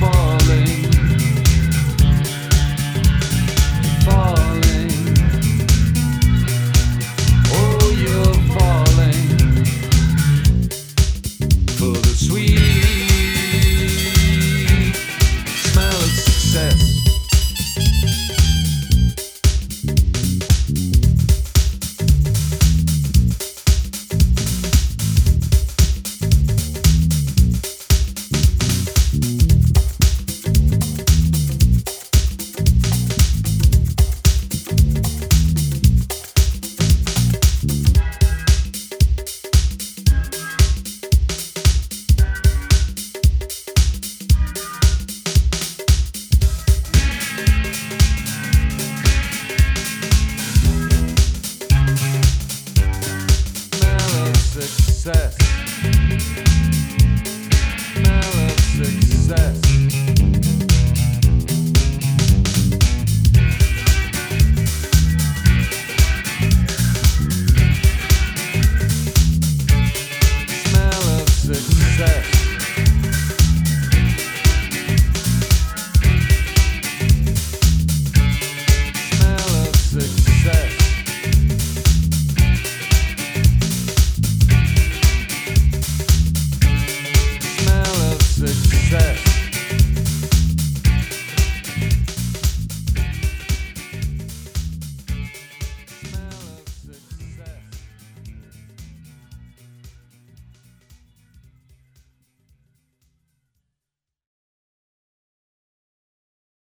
falling. success.